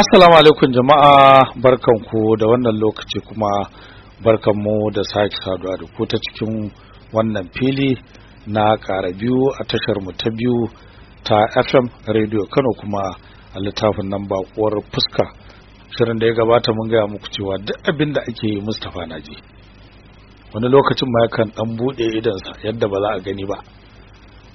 Assalamu alaikum jama'a barkanku da wannan lokaci kuma barkanmu da sake saduwa da ku ta cikin wannan fili na ƙara biyu a tashar mu ta biyu ta FM Radio Kano kuma a littafin nan bakuwar fuska. Shirin da ya gabata mun gaya muku cewa duk abin da ake yi Mustapha na ji. Wani lokacin ma yakan dan buɗe idansa yadda ba za a gani ba.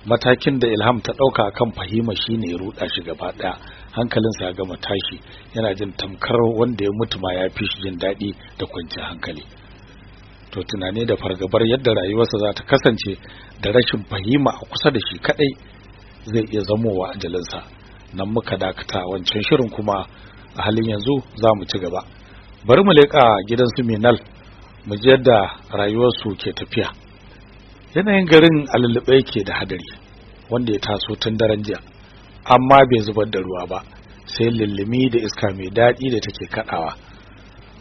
Matakin da Ilham ta ɗauka kan fahima shine ya ruda shi gaba ɗaya hankalinsa ya gama tashi yana jin tamkar wanda ya mutu ma ya fi shi jin daɗi da kwanciyar hankali. To tunani da fargabar yadda rayuwarsa za ta kasance da rashin fahima a kusa da shi kadai zai iya zamowa ajalinsa. Nan muka dakata wancan shirin kuma a halin yanzu za mu ci gaba. Bari mu leƙa gidan su mu ji yadda rayuwarsu ke tafiya. Yanayin garin alulube yake da hadari wanda ya taso tun daren jiya amma bai zubar da ruwa ba sai lullumi da iska mai daɗi da take kaɗawa.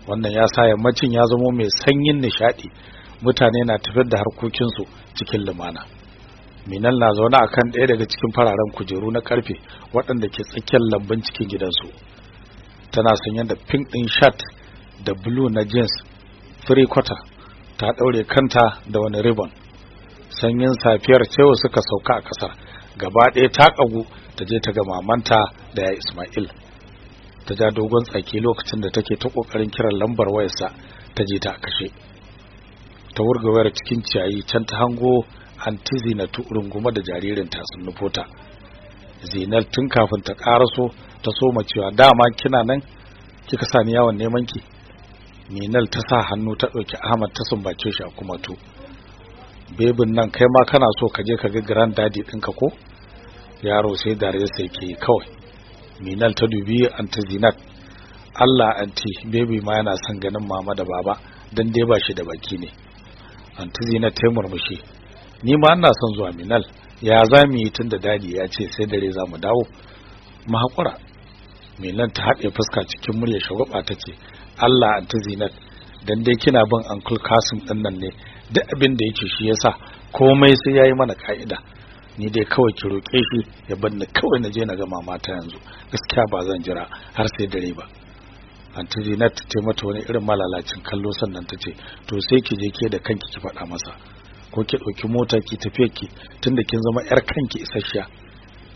Wannan ya sa yammacin ya zamo mai sanyin nishaɗi mutane na tafiyar da harkokinsu cikin lumana. Minal na zaune a kan ɗaya daga cikin fararen kujeru na ƙarfe waɗanda ke tsakiyar lambun cikin gidansu. Tana sanye da pink ɗin shirt da blue na jeans three quarter ta ɗaure kanta da wani ribbon. Sanyin safiyar cewa suka sauka a ƙasar gaba ɗaya ta ƙagu ta je ta ga mamanta da ya Ismail. Ta ja dogon tsaki lokacin da take ta ƙoƙarin kiran lambar wayarsa ta je ta kashe. Ta wurga wayar cikin ciyayi can ta hango anti Zinatu runguma da jaririn ta sun nufota Zinal tun kafin ta karaso ta soma cewa dama kina nan? Kika sani yawon neman ki? Minal ta sa hannu ta ɗauki Ahmad ta sumbace shi a kumatu. Bebin nan kai ma kana so ka je ka ga grand daddy ɗinka ko? Yaro sai dare sai ke kawai. Minal ta dubi anti zinat. Allah anti baby ma yana son ganin mama da baba dan dai ba shi da baki ne. Anti zinat ta murmushi. Ni ma ina son zuwa minal ya za mu yi tunda daɗi ya ce sai dare za mu dawo? Mu minal ta haɗe fuska cikin murya shagwaba ta ce Allah anti zinat dan dai kina bin uncle Kasim ɗin nan ne. Duk abin da yake shi yasa komai sai yayi mana ka'ida. Ni dai kawai ki roƙe shi ya banni kawai na je na ga mamata yanzu. Gaskiya ba zan jira har sai dare ba. Anti Zinat ta mata wani irin malalacin kallo sannan ta ce to sai ki je ke da kanki ki faɗa masa. Ko ki ɗauki mota ki tafiya ki tunda kin zama yar kanki isasshiya.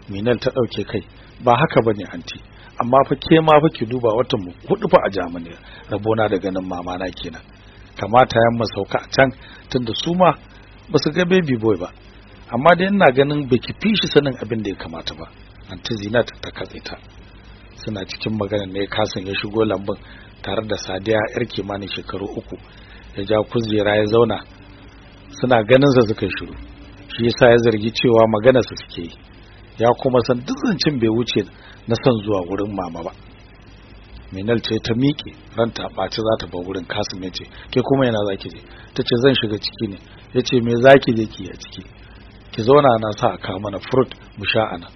Minal ta ɗauke kai. Ba haka ba ne anti amma fa ke ma fa ki duba watan mu huɗu fa a Germany. Rabona da ganin mama na kenan. Kamata yan sauka a can tunda su ma ba su ga baby boy ba. Amma dai ina ganin baki fi shi sanin abin da ya kamata ba. Anti zinat ta katse ta. Suna cikin magana ne kasan ya shigo lambun tare da sadiya yar kimanin shekaru uku. Ya ja kujera ya zauna. Suna ganin sa suka shiru. Shi yasa ya zargi cewa magana su suke yi. Ya kuma san duk zancin bai wuce na son zuwa wurin mama ba. Minal ce ta miƙe ranta ɓaci za ta bar wurin kasim ya ce ke kuma yana zaki je? Ta ce zan shiga ciki ne. Ya ce me zaki je ki a ciki? Ki zauna na sa aka mana fruit mu sha ana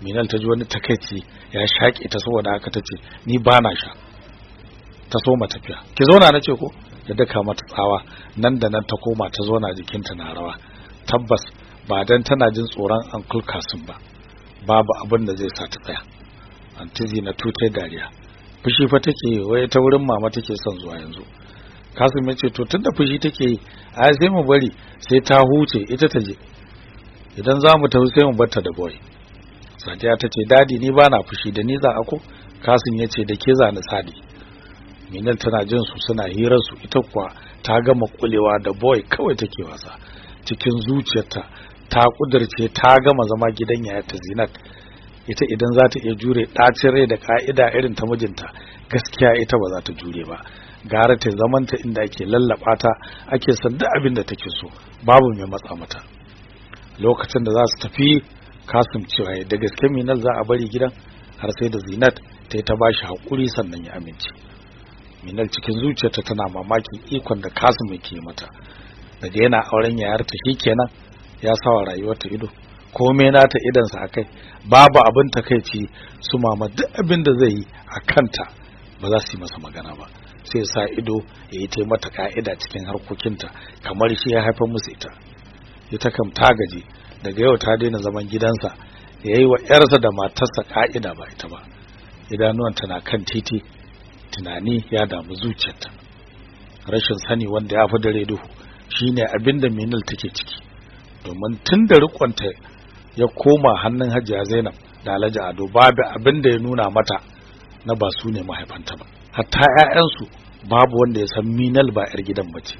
minal ta ji wani takaici ya shaƙe ta saboda haka ta ce ni ba na sha. Ta soma tafiya. Ki zauna na ce ko ya daka mata tsawa. Nan da nan ta koma ta zauna jikinta na rawa. Tabbas ba dan tana jin tsoron uncle kasim ba. Babu abin da zai sa ta tsaya. Antizi na tutai dariya. Fushi fa take wai ta wurin mama take son zuwa yanzu. Kasim ya ce to tunda fushi take yi a sai mu bari sai ta huce ita ta je. Idan za mu tafi sai mu barta da boy. Sadiya ta ce daɗi ni ba na fushi da ni za ako kasim ya ce da ke za ni sadi. Minal tana jin su suna hirar su ita kuwa ta gama kulewa da boy kawai take wasa. Cikin zuciyarta ta kudirce ta gama zama gidan yaya ta zinat. Ita idan za ta iya jure ɗacin rai da ka'ida irin ta mijinta gaskiya ita ba za ta jure ba. Gara ta zamanta inda ake lallaba ta ake san duk abin da take so babu mai matsa mata. Lokacin da za su tafi kasim cewa da gaske minal za a bari gidan? Har sai da zinat ta yi ta bashi haƙuri sannan ya amince. Minal cikin zuciyarta tana mamakin ikon da kasim yake mata. Daga yana auren yayarta kenan. Ya sawa rayuwarta ido. Komai nata idansa akai babu abin takeici su mama duk abin da zai yi a kanta ba za su yi masa magana ba. Sai sa ido ya yi mata ka'ida cikin harkokinta kamar shi ya haifar musu ita. Ita kam ta gaji. Daga yau ta daina zaman gidansa. Ya yi wa 'yarsa da matarsa ka'ida ba ita ba. Idanuwanta na kan titi. Tunani ya damu zuciyarta. Rashin sani wanda ya fi dare duhu. Shine abin da minil take ciki. Domin tun da rikonta ya koma hannun hajiya zainab da alhaji ado babu abin da ya nuna mata na ba su ne mahaifanta ba. Hatta 'ya'yansu babu wanda ya san minal ba 'yar gidan bace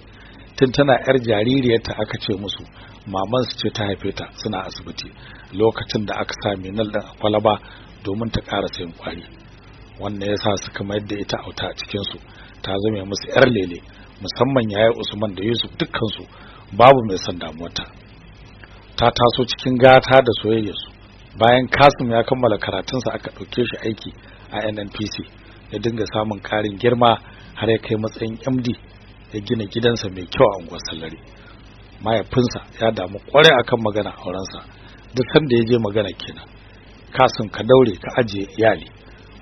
tun tana 'yar jaririyarta aka ce musu maman su ce ta haife ta suna asibiti. Lokacin da aka sa minal din a kwalaba domin ta ƙara sayin kwari. Wannan ya sa suka mayar da ita auta a cikinsu. Ta zama musu 'yar lele musamman yaya usman da yusuf dukkansu. Babu mai son damuwarta. Ta taso cikin gata da soyayyarsu bayan kasim ya kammala karatunsa aka ɗauke shi aiki a nnpc ya dinga samun ƙarin girma har ya kai matsayin md ya gina gidansa mai kyau a unguwar sallari. Mahaifinsa ya damu ƙwarai akan magana aurensa. Duk sanda ya je magana kenan. Kasim ka daure ka ajiye iyali.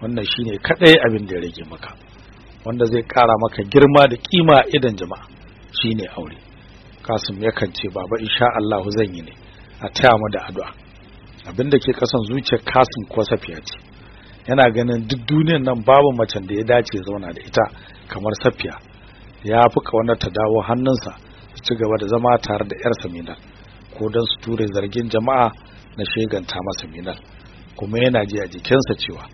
Wannan shine kadai abin da ya rage maka. Wanda zai kara maka girma da kima idan jama'a. Shine aure. Kasim yakan ce baba insha Allah zan yi ne. A taya mu da addu'a. Abin da ke kasan zuciyar kasim ko safiya ce. Yana ganin duk duniyar nan babu macen da ya dace zauna da ita kamar safiya. Ya fi ƙauna ta dawo hannunsa su ci gaba da zama tare da yarsa minal ko don su ture zargin jama'a na sheganta masa minal kuma yana ji a jikinsa cewa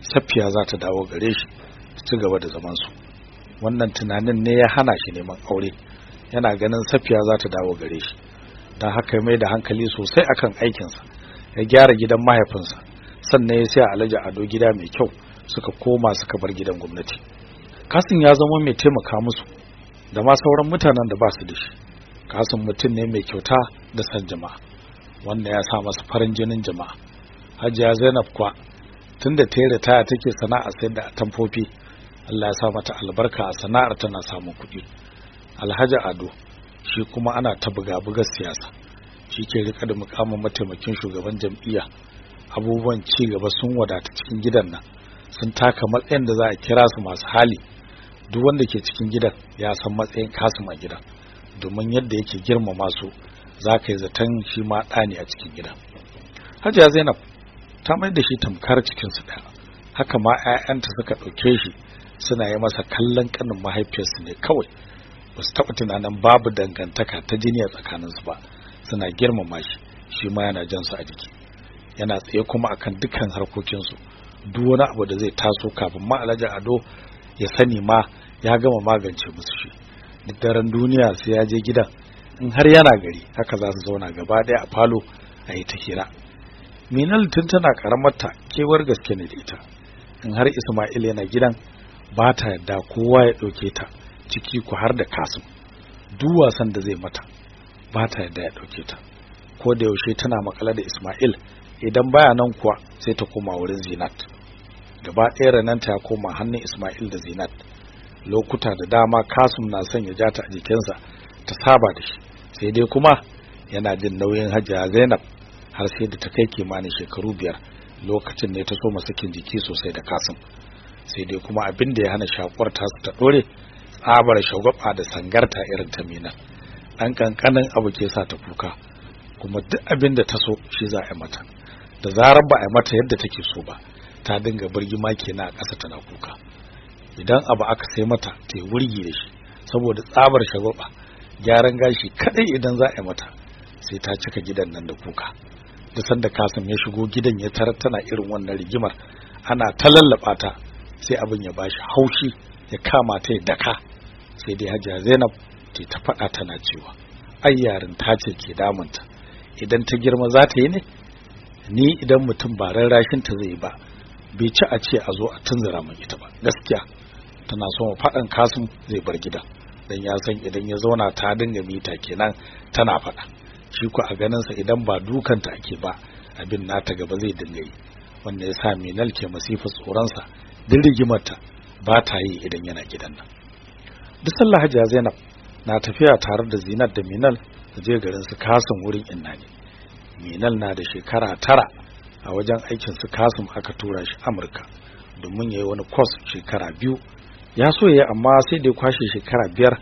safiya za ta dawo gare shi su ci gaba da zamansu. Wannan tunanin ne ya hana shi neman aure. Yana ganin safiya za ta dawo gare shi. Don haka ya mai da hankali sosai akan aikinsa ya gyara gidan mahaifinsa. Sannan ya sai alhaji ado gida mai kyau suka koma suka bar gidan gwamnati. Kasin ya zama mai taimaka musu da ma sauran mutanen da ba su da shi. Kasin mutum ne mai kyauta da san jama'a wanda ya sa masa farin jinin jama'a. Hajiya zainab kuwa tunda ta yi ritaya take sana'a sayar da atamfofi Allah ya sa mata albarka a sana'ar tana samun kuɗi. Alhaji ado shi kuma ana ta buga-bugar siyasa. Shi ke riƙa da mukamin mataimakin shugaban jam'iyya. Abubuwan ci gaba sun wadata cikin gidan nan. Sun taka matsayin da za a kira su masu hali. Duk wanda ke cikin gidan ya san matsayin kasim a gidan. Domin yadda yake girmama su za ka yi zaton shi ma ɗani a cikin gidan. Hajiya zainab ta mai da shi tamkar cikinsu ɗaya. Haka ma 'ya'yanta suka ɗauke shi suna yi masa kallon ƙanin mahaifiyarsu ne kawai. Ba su taɓa tunanin babu dangantaka ta jini a tsakaninsu ba. Suna girmama shi shi ma yana jan su a jiki. Yana tsaye kuma akan dukkan harkokinsu. Duk wani abu da zai taso kafin ma alhaji ado ya sani ma ya gama magance musu shi. Duk daren duniya sai ya je gidan. In har yana gari haka za su zauna gaba ɗaya a falo a yi ta hira. Minal tun tana karamarta kewar gaske ne da ita. In har ismail yana gidan ba ta yadda kowa ya ɗauke ta. Ciki ku har da kasim. Duk wasan da zai mata ba ta yadda ya ɗauke ta. Ko da yaushe tana makala da ismail idan baya nan kuwa sai ta koma wurin zinat. Gaba ɗaya rananta ya koma hannun ismail da zinat. Lokuta da dama kasim na son ya ja ta a jikinsa ta saba da shi. Sai dai kuma yana jin nauyin hajiya zainab har sai da ta kai kimanin shekaru biyar lokacin ne ta so sakin jiki sosai da kasim. Sai dai kuma abin da ya hana shakuwar ta ta dore tsabar shagwaba da sangarta irin ta mina dan kankanin abu ke sa ta kuka kuma duk abin da ta so shi za a mata. Da zarar ba a mata yadda take so ba ta dinga birgima kenan a ƙasa tana kuka. Idan abu aka sai mata ta yi wurgi da shi saboda tsabar shagwaba gyaran gashi kadai idan za a mata sai ta cika gidan nan da kuka. Da sanda kasim ya shigo gidan ya tarar tana irin wannan rigimar ana ta lallaba ta sai abin ya bashi haushi ya kama ta ya daka. Sai dai hajiya zainab ta ta faɗa tana cewa ai yarin ta ce ke damunta. Idan ta girma za ta yi ne? Ni idan mutum ba rarrashin ta zai ba bai ci a ce a zo a tunzura min ita ba. Gaskiya tana so faɗan kasim zai bar gidan dan ya san idan ya zauna ta dinga mita kenan tana faɗa. Shi ku a ganinsa idan ba dukanta ake ba abin nata gaba zai dinga yi. Wanda ya sa minal ke masifa tsoronsa. Duk rigimarta ba ta yi idan yana gidan nan. Duk sallah hajiya zainab na tafiya tare da zinat da minal su je garin su kasim wurin inna ne minal na da shekara tara a wajen aikin su kasim aka tura shi amurka domin ya yi wani kwas shekara biyu. Ya so ya amma sai da ya kwashe shekara biyar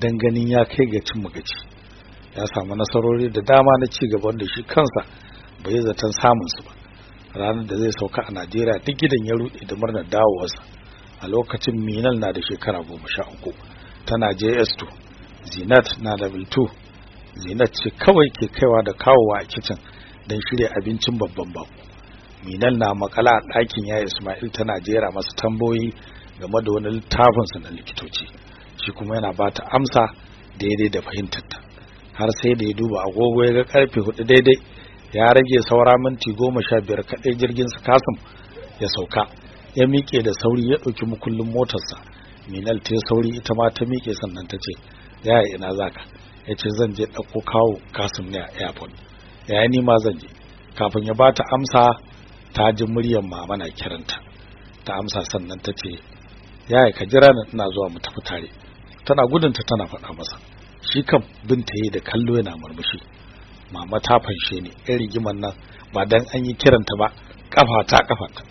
dan ganin ya kai ga cin magaci ya samu nasarori da dama na ci gaban da shi kansa bai yi zaton samun su ba. Ranar da zai sauka a Najeriya duk gidan ya rude da murnar dawowarsa. A lokacin Minal na da shekara goma sha uku. Tana JS2 Zinat na level 2 Zinat ce kawai ke kaiwa da kawowa a kicin don shirya abincin babban bako. Minal na makala a ɗakin ya Ismail tana jera masa tambayoyi game da wani littafinsa na likitoci. Shi kuma yana ba ta amsa daidai da fahimtarta. Har sai da ya duba agogo ya ga ƙarfe huɗu daidai ya rage saura minti goma sha biyar kaɗai jirgin su kasim ya sauka. Ya miƙe da sauri ya ɗauki mukullin motarsa. Minal ta sauri ita ma ta miƙe sannan ta ce ya ina zaka ya ce zan je ɗauko kawo kasim ne a airport. Ya ni ma zan je. Kafin ya bata amsa ta ji muryar mama na kiranta. Ta amsa sannan ta ce yaya ka jira ni ina zuwa mu tafi tare. Tana gudunta tana faɗa masa. Shi kam binta yi da kallo yana murmushi. Mama ta fanshe ni yan rigiman nan ba dan an yi kiranta ba kafa ta kafa ta.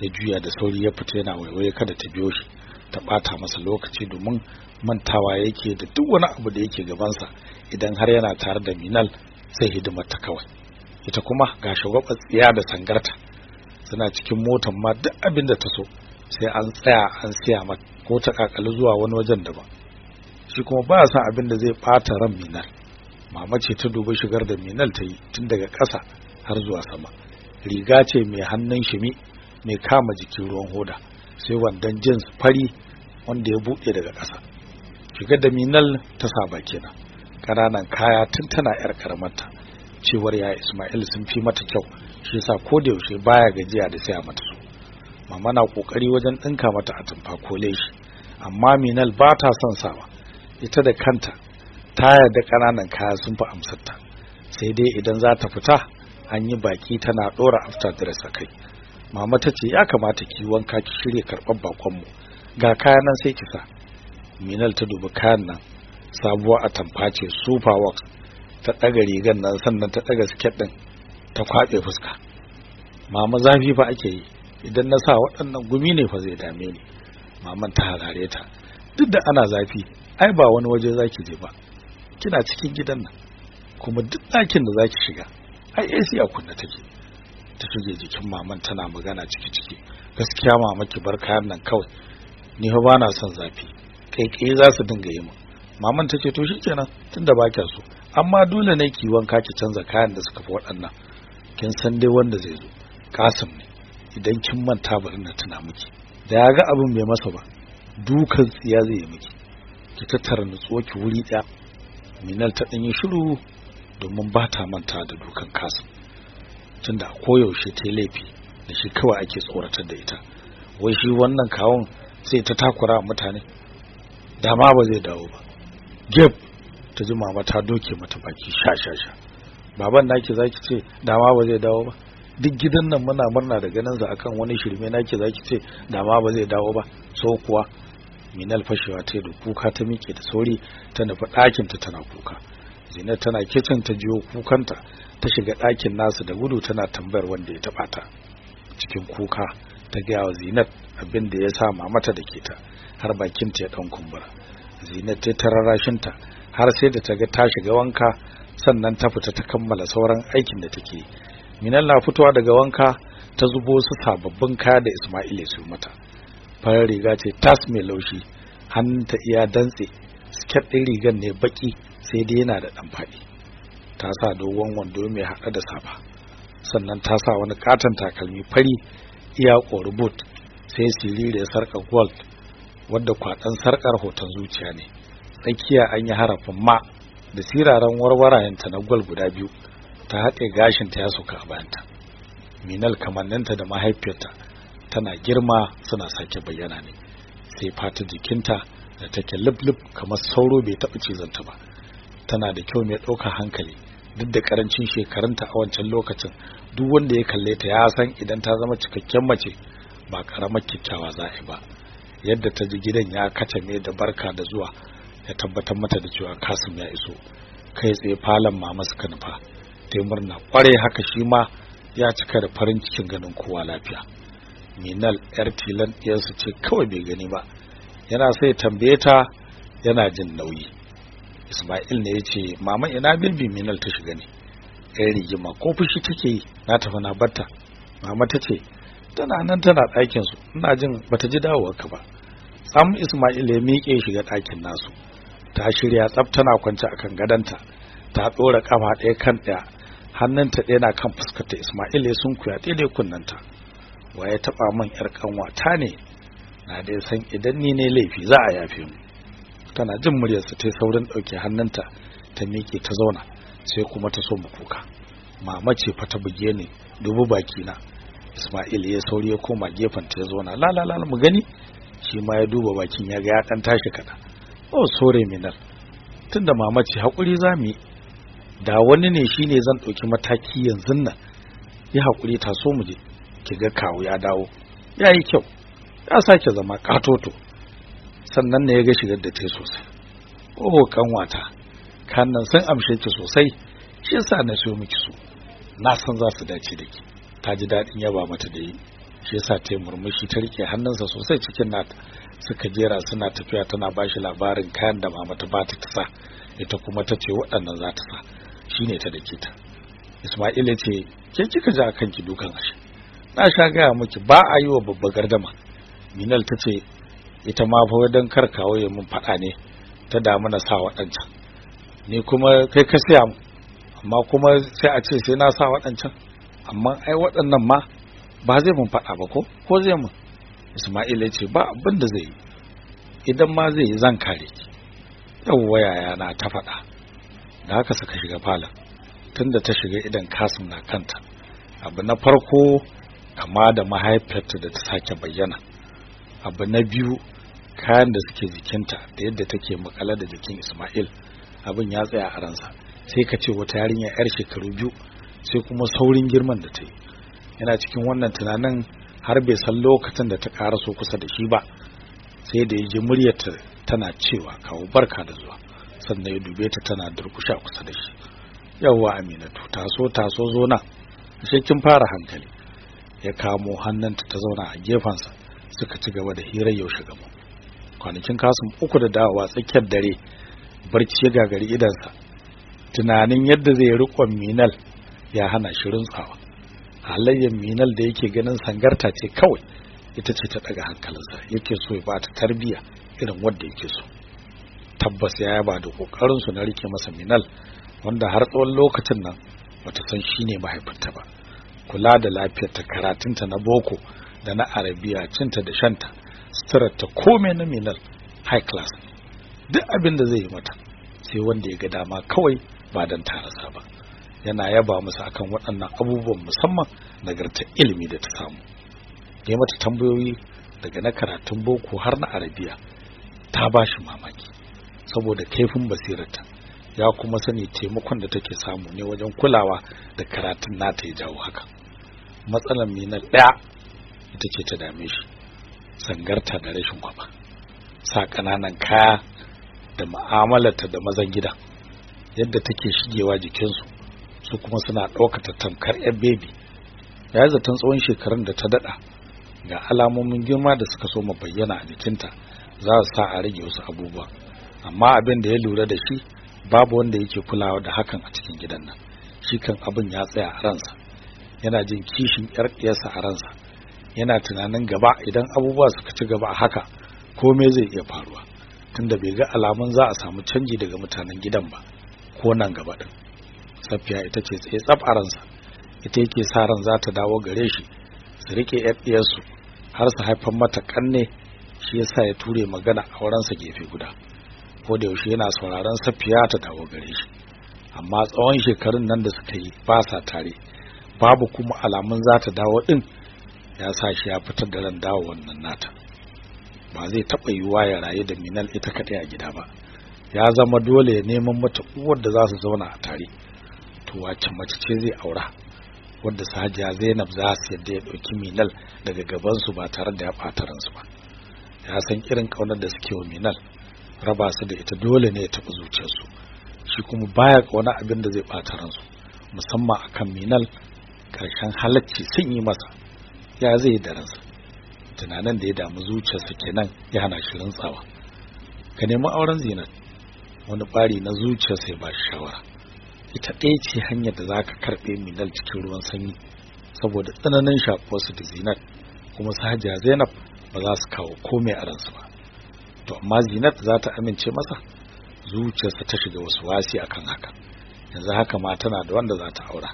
Ya juya da sauri ya fita yana waiwaye kada ta biyo shi. Ta bata masa lokaci domin mantawa yake da duk wani abu da yake gabansa idan har yana tare da minal sai hidimar ta kawai. Ita kuma ga shagwabar tsiya da sangarta suna cikin motan ma duk abin da ta so sai an tsaya an siya mata ko ta kakali zuwa wani wajen daban. Shi kuma ba san abin da zai bata ran minal. Mama ce ta dubi shigar da minal ta yi tun daga ƙasa har zuwa sama. Riga ce mai hannun shimi mai kama jikin ruwan hoda sai wandon jins fari wanda ya buɗe daga ƙasa. Shigar da minal ta saba kenan ƙananan kaya tun tana yar karamarta cewar ya Ismail sun fi mata kyau shi yasa ko da yaushe baya gajiya da saya mata su. Mama na ƙoƙari wajen dinka mata atamfa ko leshi amma Minal ba ta son sawa. Ita da kanta ta yarda ƙananan kaya sun fi amsarta. Sai dai idan za ta fita an yi baki tana dora after dress a kai. Mama ta ce ya kamata ki wanka ki shirye karɓar bakon mu ga kayan nan sai ki sa. Minal ta dubi kayan nan sabuwa atamfa ce super works. Ta ɗaga rigan nan sannan ta ɗaga siket ɗin ta kwaɓe fuska. Mama zafi fa ake yi. Idan na sa waɗannan gumi ne fa zai dame ni. Maman ta harare ta. Duk da ana zafi ai ba wani waje zaki je ba. Kina cikin gidan nan. Kuma duk ɗakin da zaki shiga ai AC a kunna take. Ta shige jikin maman tana magana ciki ciki gaskiya mama ki bar kayan nan kawai. Ni fa bana son zafi. Kai kai za su dinga yi min. Maman ta ce to shikenan tunda ba kya so. Amma dole ne ki wanka ki canza kayan da suka fi waɗannan. Kin san dai wanda zai zo. Kasim ne. Idan kin manta bari na tuna miki. Da ya ga abin bai masa ba dukan tsiya zai yi miki. Ki tattara nutsuwa ki wuri ɗaya. Minal ta ɗanyi shiru domin ba ta manta da dukan kasim. Tunda koyaushe ta laifi da shi kawai ake tsoratar da ita. Wai shi wannan kawun sai ta takura mutane. Dama ba zai dawo ba. Geb ta ji mama ta doke mata baki sha sha sha. Baban naki zaki ce dama ba zai dawo ba. Duk gidan nan muna murna da ganin sa akan wani shirme naki zaki ce dama ba zai dawo ba. So kuwa minal fashewa ta da kuka ta miƙe da sauri ta nufi ɗakin ta tana kuka. Zinat tana kicin ta jiyo kukanta ta shiga ɗakin nasu da gudu tana tambayar wanda ya taɓa ta. Cikin kuka ta gaya wa zinat abin da ya sa mamata da ke ta har bakinta ya ɗan kumbura. Zinat ta tararashinta har sai da ta ga ta shiga wanka sannan ta fita ta kammala sauran aikin da take minal na fitowa daga wanka ta zubo su sababbin kaya da Ismail ya mata. Farar riga ce tas mai laushi hannunta iya dantse siket ɗin rigar ne baki sai dai yana da ɗan faɗi. Ta sa dogon wando mai haɗa da safa sannan ta sa wani katon takalmi fari iya ƙori boot sai siriri sarƙar gold wadda kwaɗan sarƙar hoton zuciya ne. Tsakiya an yi harafin ma da siraran warwarayenta na gwal guda biyu ta haɗe gashinta ya soka a bayanta. Minal kamanninta da mahaifiyarta tana girma suna sake bayyana ne. Sai fata jikinta da take lub kamar sauro bai taɓa cizanta ba. Tana da kyau mai ɗaukar hankali duk da ƙarancin shekarunta a wancan lokacin duk wanda ya kalle ta ya san idan ta zama cikakken mace ba ƙaramar kyakkyawa za a ba. Yadda ta ji gidan ya kace mai da barka da zuwa ya tabbatar mata da cewa kasim ya iso. Kai tsaye falon mama suka nufa ta murna kware haka shi ma ya cika da farin cikin ganin kowa lafiya. Minal yar tilan ɗiyarsu ce kawai bai gani ba yana sai tambaye ta yana jin nauyi. Ismail ne ya ce mama ina bilbi? Minal ta shiga ne. Ɗaya rigima ko fushi take yi na tafi na batta mama ta ce tana nan tana ɗakin su ina jin bata ji dawowar ka ba. Sam Ismail ya miƙe shiga ɗakin nasu. Ta shirya tsaf tana kwance akan gadanta ta ɗora kafa ɗaya kan ɗaya hannunta ɗaya na kan fuskarta. Ismail ya sunkuya daidai kunnanta wa ya taɓa man ƴar ƙanwata ne? Na dai san idan ni ne laifi za a yafe mu. Tana jin muryarsa ta saurin ɗauke hannunta ta miƙe ta zauna. Sai kuma ta so mu kuka. Mama ce fa ta buge ni dubu baki na Ismail ya sauri ya koma gefen ta ya zauna la la la mu gani. Shi ma ya duba bakin ya ga ya dan tashi kada oh sore minar tunda mama ce haƙuri za mu yi. Da wani ne shine zan ɗauki mataki yanzu nan. Ya haƙuri ta so mu je. Ki ga kawu ya dawo. Yayi kyau. Ya sake zama katoto sannan ne ya ga shigar da ta sosai. Oh kanwata kannan sun amshe ki sosai shi yasa na so miki su. Na san za su dace da ki. Ta ji daɗin yaba mata da yi. Shi yasa ta yi murmushi ta riƙe hannunsa sosai cikin nata. Suka jera suna tafiya tana ba shi labarin kayan da mama ta bata ta sa. Ita kuma ta ce waɗannan za ta sa. Shine ta dake ta. Ismail ya ce ke kika ja kanki dukan ashe? Na sha gaya miki ba a yi wa babba gardama. Minal ta ce ita ma fa wadan karkawo ya mun faɗa ne ta damu na sa waɗancan. Ni kuma kai ka siya amma kuma sai a ce sai na sa waɗancan. Amma ai waɗannan ma ba zai mun faɗa ba ko? Ko zai mun? Ismail ya ce ba abin da zai yi. Idan ma zai yi zan kare ki. Yawwa yaya na ta faɗa. Da haka suka shiga falon. Tunda ta shiga idan kasim na kanta. Abu na farko kama da mahaifiyarta da ta sake bayyana. Abu na biyu kayan da suke jikinta da yadda take makala da jikin Ismail. Abin ya tsaya a ransa. Sai ka ce wata yarinya yar shekaru biyu sai kuma saurin girman da ta yi. Yana cikin wannan tunanin har bai san lokacin da ta so kusa da shi ba. Sai da ya ji muryarta tana cewa kawo barka da zuwa. Sannan ya dube ta tana durkusha kusa da shi. Yawwa aminatu taso taso zo nan. Sai kin fara hankali. Ya kamo hannunta ta zauna a gefensa suka ci gaba da hirar yaushe gaba. Kwanakin kasun uku da dawowa tsakiyar dare barci ya gagari idansa tunanin yadda zai rikon minal ya hana shi rintsawa. Halayyar minal da yake ganin sangarta ce kawai ita ce ta daga hankalinsa. Yake so ya bata tarbiya irin wanda yake so. Tabbas ya yaba da ƙoƙarin su na riƙe masa minal wanda har tsawon lokacin nan bata san shine mahaifinta ba. Kula da lafiyarta karatunta na boko da na arabiya cinta da shanta suturarta komai na minal high class. Duk abin da zai yi mata sai wanda ya ga dama kawai ba don tarasa ba. Yana yaba musu akan waɗannan abubuwan musamman nagartar ilimi da ta samu. Ya mata tambayoyi daga na karatun boko har na arabiya. Ta ba shi mamaki saboda kaifin basirarta. Ya kuma sani taimakon da take samu ne wajen kulawa da karatun nata ya jawo haka. Matsalar minal ɗaya ita ce ta dame shi. Sangarta da rashin kwaba. Sa ƙananan kaya da mu'amalarta da mazan gida yadda take shigewa jikinsu su kuma suna ɗaukata tamkar 'yan bebi ya yi zaton tsawon shekarun da ta daɗa ga alamomin girma da suka so bayyana a jikinta za su sa a rage wasu abubuwa. Amma abin da ya lura da shi babu wanda yake kulawa da hakan a cikin gidan nan. Shi kan abin ya tsaya a ransa yana jin kishin 'yar ɗiyarsa a ransa yana tunanin gaba idan abubuwa suka ci gaba a haka komai zai iya faruwa. Tunda bai ga alamun za a samu canji daga mutanen gidan ba ko nan gaba din. Safiya ita ce tsaye tsaf a ransa ita yake sa ran za ta dawo gare shi su riƙe su har su haifar mata kanne shi yasa ya ture magana a wurinsa gefe guda. Ko da yaushe yana sauraron safiya ta dawo gare shi. Amma tsawon shekarun nan da suka yi ba sa tare babu kuma alamun za ta dawo din ya sa shi ya fitar da ran dawo wannan nata. Ba zai taɓa yiwuwa ya rayu da minal ita kaɗai a gida ba. Ya zama dole ya neman mata uwar da za su zauna a tare. To wacce mace ce zai aura? Wadda sahajiya zainab za su yadda ya ɗauki minal daga gabansu ba tare da ya ɓata ransu ba. Ya san irin ƙaunar da suke wa minal. Raba su da ita dole ne ya taɓa zuciyarsu. Shi kuma baya ƙauna abin da zai ɓata ransu. Musamman akan minal ƙarshen halacci sun yi masa. Ya zai da ransa. Tunanin da ya damu zuciyarsa kenan ya hana shi rantsawa. Ka nemi auren zinat wani bari na zuciyarsa ya ba shi shawara. Ita ɗaya ce hanyar da za ka karɓe minal cikin ruwan sanyi saboda tsananin shakuwarsu da zinat kuma su hajiya zainab ba za su kawo komai a ransu ba. To amma zinat za ta amince masa? Zuciyarsa ta shiga wasu wasi akan haka. Yanzu haka ma tana da wanda za ta aura.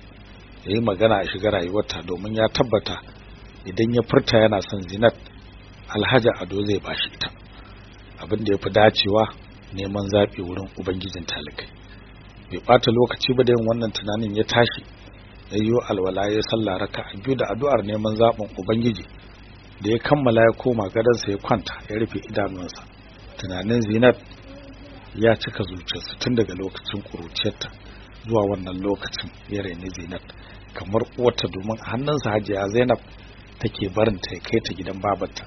Ya yi magana a shiga rayuwarta domin ya tabbata idan ya furta yana son zinat alhaji ado zai bashi ita. Abin da ya fi dacewa neman zaɓi wurin ubangijin talikai. Bai ɓata lokaci ba da yin wannan tunanin ya tashi ya yi alwala ya sallah raka a biyu da addu'ar neman zaɓin ubangiji. Da ya kammala ya koma gadonsa ya kwanta ya rufe idanunsa. Tunanin zinat ya cika zuciyarsa tun daga lokacin ƙuruciyarta zuwa wannan lokacin ya raini zinat kamar uwarta domin hannunsa hajiya zainab take barin ta kai ta gidan babarta.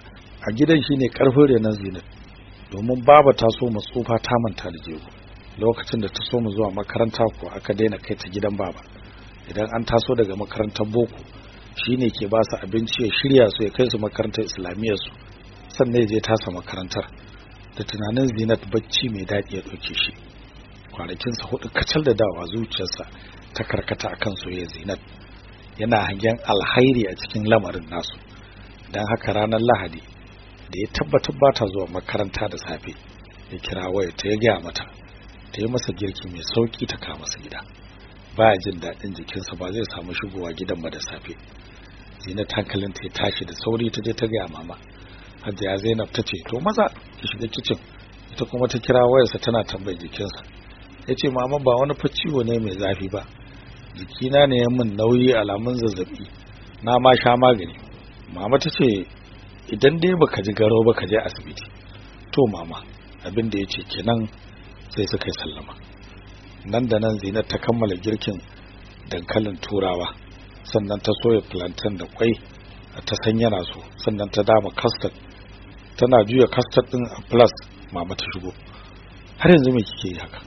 A gidan shine ƙarfin renon zinat domin baba ta so mu tsufa ta manta da jego. Lokacin da ta so mu zuwa makaranta ko aka daina kai ta gidan baba. Idan an taso daga makarantar boko shine ke ba su abinci ya shirya su ya kai su makarantar islamiyyar su. Sannan ya je tasa makarantar. Da tunanin zinat bacci mai daɗi ya ɗauke shi. Kwanakinsa huɗu kacal da dawa zuciyarsa ta karkata akan soyayya zinat yana hangen alhairi a cikin lamarin nasu. Don haka ranar lahadi da ya tabbatar ba ta zuwa makaranta da safe ya kira waya ta ya gaya mata ta yi masa girki mai sauƙi ta kama masa gida. Baya jin daɗin jikinsa ba zai samu shigowa gidan ba da safe. Zinat hankalinta ya tashi da sauri ta je ta gaya mama. Hajiya zainab ta ce to maza ki shiga kicin. Ita kuma ta kira wayarsa tana tambayar jikinsa. Ya ce mama ba wani fa ciwo ne mai zafi ba. Jikina ne ya min nauyi alamun zazzaɓi. Na ma sha magani. Mama ta ce idan dai baka ji garo ba ka je asibiti. To mama abin da ya ce kenan sai suka yi sallama. Nan da nan zinat ta kammala girkin dankalin turawa sannan ta soya plantain da kwai ta san yana so sannan ta dama custard. Tana juya custard din a plus mama ta shigo. Har yanzu me kike yi haka?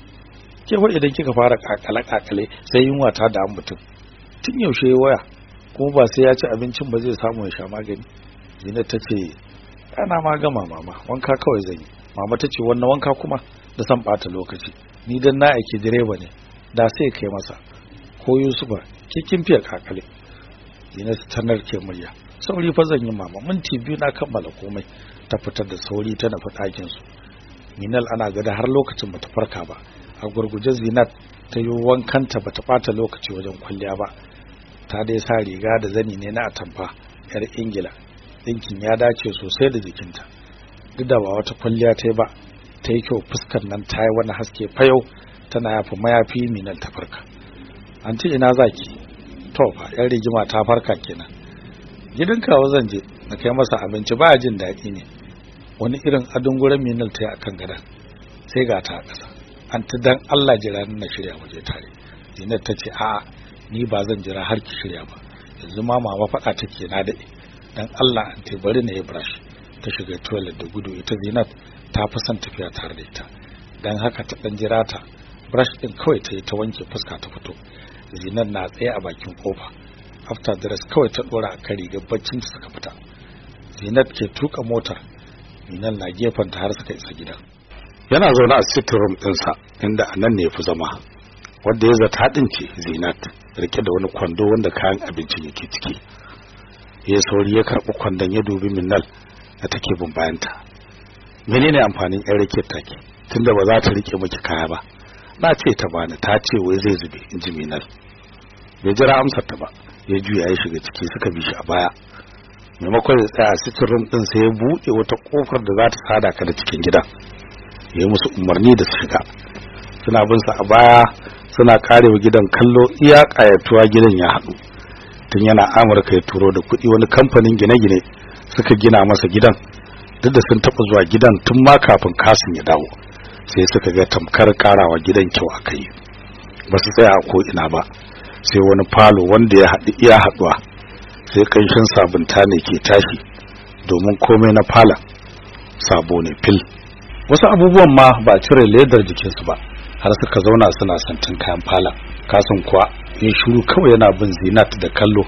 Ke fa idan kika fara kakale kakale sai yunwa ta da mutum. Tun yaushe waya kuma ba sai ya ci abincin ba zai samu ya sha magani? Zinat ta ce ana ma gama mama. Wanka kawai zan yi. Mama ta ce wannan wanka kuma da san bata lokaci. Ni dan na aiki direba ne da sai kai masa. Ko Yusufa ke kin fiye kakale? Zinat ta narke murya. Sauri fa zan yi mama. Minti biyu na kammala komai. Ta fitar da sauri ta nufi ɗakin su Minal ana gada har lokacin bata farka ba. A gurguje Zinat ta yi wankanta bata bata lokaci wajen kwalliya ba. Ta dai sa riga da zani ne na atamfa yar Ingila. Dinkin ya dace sosai da jikinta. Duk da ba wata kwalliya ta yi ba ta yi kyau fuskar nan ta yi wani haske fayau tana yafi mayafi Minal ta farka. Anti ina zaki to fa yan rigima ta farka kenan. Gidan kawo zan je na kai masa abinci ba jin daɗi ne. Wani irin adunguren minal ta yi akan gadon. Sai ga ta ƙasa. An ta dan Allah jira na shirya waje tare. Zinat ta ce a'a ni ba zan jira har ki shirya ba. Yanzu ma mama faɗa take na daɗe. Dan Allah an ta bari na yi brush. Ta shiga toilet da gudu ita zinat ta fi son tafiya tare da ita. Dan haka ta dan jira ta. Brush din kawai ta yi ta wanke fuska ta fito. Zinat na tsaye a bakin ƙofa. After dress kawai ta dora a kan rigar baccin ta suka fita. Zinat ke tuka motar. Minan na gefen ta har suka isa gida. Yana zaune a sitting room ɗinsa inda a nan ne ya fi zama. Wanda ya zata haɗin ce zinat riƙe da wani kwando wanda kayan abincin yake ciki. Ya sauri ya karɓi kwandon ya dubi minnal da take bin bayanta. Menene amfanin yan rake take? Tunda ba za ta riƙe miki kaya ba. Na ce ta bani ta ce wai zai zube in ji minnal bai jira amsar ta ba ya juya ya shiga ciki suka bi shi a baya. Maimakon ya tsaya a sitting room ɗin sai ya buɗe wata ƙofar da za ta sada ka da cikin gidan. Ya yi musu umarni da su shiga. Suna bin sa a baya suna karewa gidan kallo iya kayatuwa gidan ya haɗu. Tun yana amurka ya turo da kuɗi wani kamfanin gine-gine suka gina masa gidan. Duk da sun taɓa zuwa gidan tun ma kafin kasin ya dawo. Sai suka ga tamkar karawa gidan kyau aka yi ba su tsaya a ko'ina ba sai wani falo wanda ya haɗu iya haɗuwa. Sai ƙanshin sabunta ne ke tashi domin komai na falon sabo ne fil. Wasu abubuwan ma ba cire ledar jikinsu ba har suka zauna suna santin kayan falon. Kasan kuwa ya shuru kawai yana bin zinat da kallo.